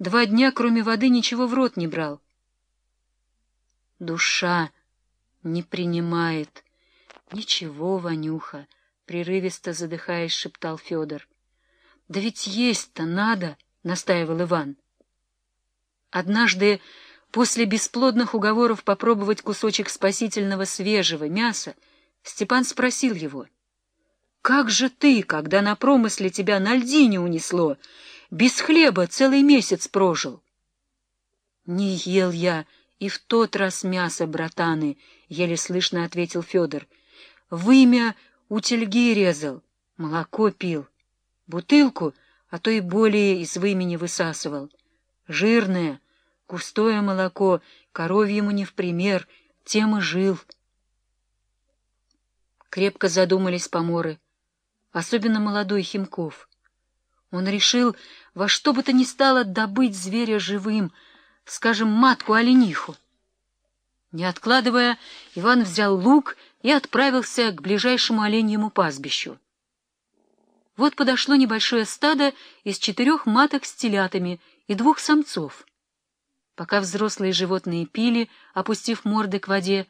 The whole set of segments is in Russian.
Два дня, кроме воды, ничего в рот не брал. Душа не принимает. Ничего, Ванюха, — прерывисто задыхаясь, шептал Федор. — Да ведь есть-то надо, — настаивал Иван. Однажды, после бесплодных уговоров попробовать кусочек спасительного свежего мяса, Степан спросил его, «Как же ты, когда на промысле тебя на льдине унесло, без хлеба целый месяц прожил?» «Не ел я и в тот раз мясо, братаны», — еле слышно ответил Федор. «Вымя у тельги резал, молоко пил, бутылку, а то и более из вымени высасывал. Жирное, густое молоко, коровьему не в пример, тем и жил». Крепко задумались поморы, особенно молодой Химков. Он решил во что бы то ни стало добыть зверя живым, скажем, матку-олениху. Не откладывая, Иван взял лук и отправился к ближайшему оленьему пастбищу. Вот подошло небольшое стадо из четырех маток с телятами и двух самцов. Пока взрослые животные пили, опустив морды к воде,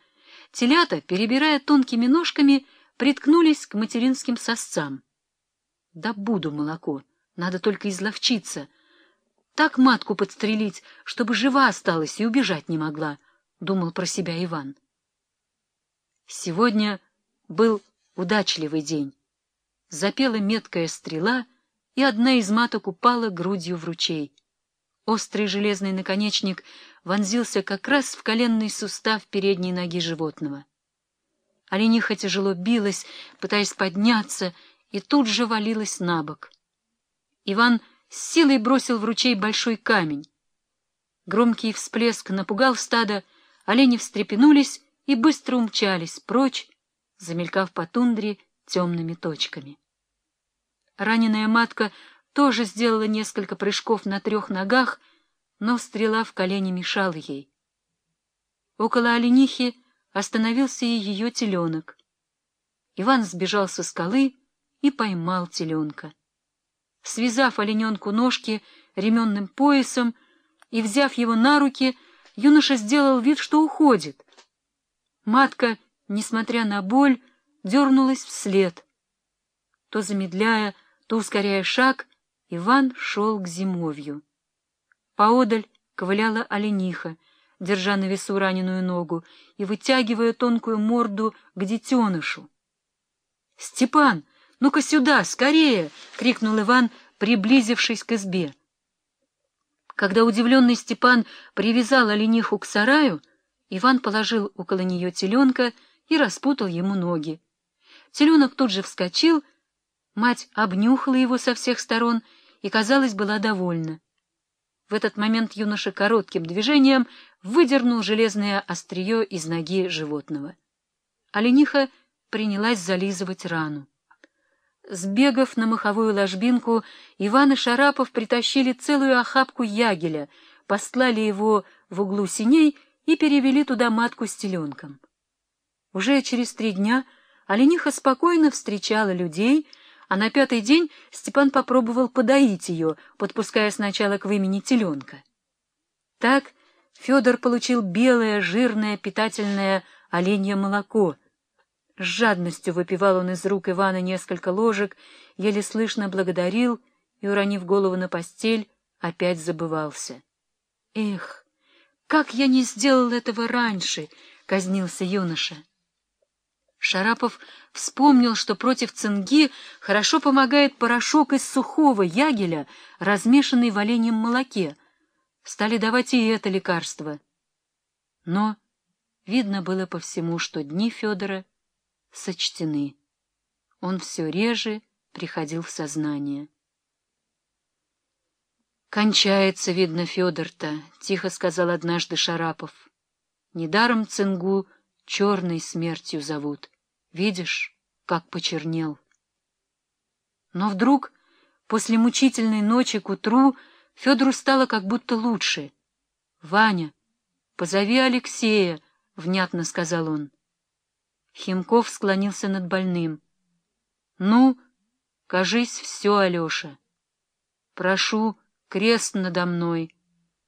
Телята, перебирая тонкими ножками, приткнулись к материнским сосцам. Да буду молоко, надо только изловчиться. Так матку подстрелить, чтобы жива осталась и убежать не могла, — думал про себя Иван. Сегодня был удачливый день. Запела меткая стрела, и одна из маток упала грудью в ручей. Острый железный наконечник вонзился как раз в коленный сустав передней ноги животного. Олениха тяжело билась, пытаясь подняться, и тут же валилась на бок. Иван с силой бросил в ручей большой камень. Громкий всплеск напугал стадо, олени встрепенулись и быстро умчались прочь, замелькав по тундре темными точками. Раненая матка тоже сделала несколько прыжков на трех ногах, но стрела в колени мешала ей. Около оленихи остановился и ее теленок. Иван сбежал со скалы и поймал теленка. Связав олененку ножки ременным поясом и взяв его на руки, юноша сделал вид, что уходит. Матка, несмотря на боль, дернулась вслед. То замедляя, то ускоряя шаг, Иван шел к зимовью. Поодаль ковыляла олениха, держа на весу раненую ногу и вытягивая тонкую морду к детенышу. — Степан, ну-ка сюда, скорее! — крикнул Иван, приблизившись к избе. Когда удивленный Степан привязал олениху к сараю, Иван положил около нее теленка и распутал ему ноги. Теленок тут же вскочил, мать обнюхала его со всех сторон — и, казалось, была довольна. В этот момент юноша коротким движением выдернул железное острие из ноги животного. Олениха принялась зализывать рану. Сбегав на маховую ложбинку, Иван и Шарапов притащили целую охапку ягеля, послали его в углу синей и перевели туда матку с теленком. Уже через три дня олениха спокойно встречала людей, а на пятый день Степан попробовал подоить ее, подпуская сначала к вымени теленка. Так Федор получил белое, жирное, питательное оленье молоко. С жадностью выпивал он из рук Ивана несколько ложек, еле слышно благодарил и, уронив голову на постель, опять забывался. «Эх, как я не сделал этого раньше!» — казнился юноша. Шарапов вспомнил, что против цинги хорошо помогает порошок из сухого ягеля, размешанный в оленьем молоке. Стали давать и это лекарство. Но видно было по всему, что дни Федора сочтены. Он все реже приходил в сознание. «Кончается, видно, Федор-то», — тихо сказал однажды Шарапов. «Недаром цингу черной смертью зовут». Видишь, как почернел. Но вдруг, после мучительной ночи к утру, Федору стало как будто лучше. — Ваня, позови Алексея, — внятно сказал он. Химков склонился над больным. — Ну, кажись, все, Алеша. Прошу, крест надо мной.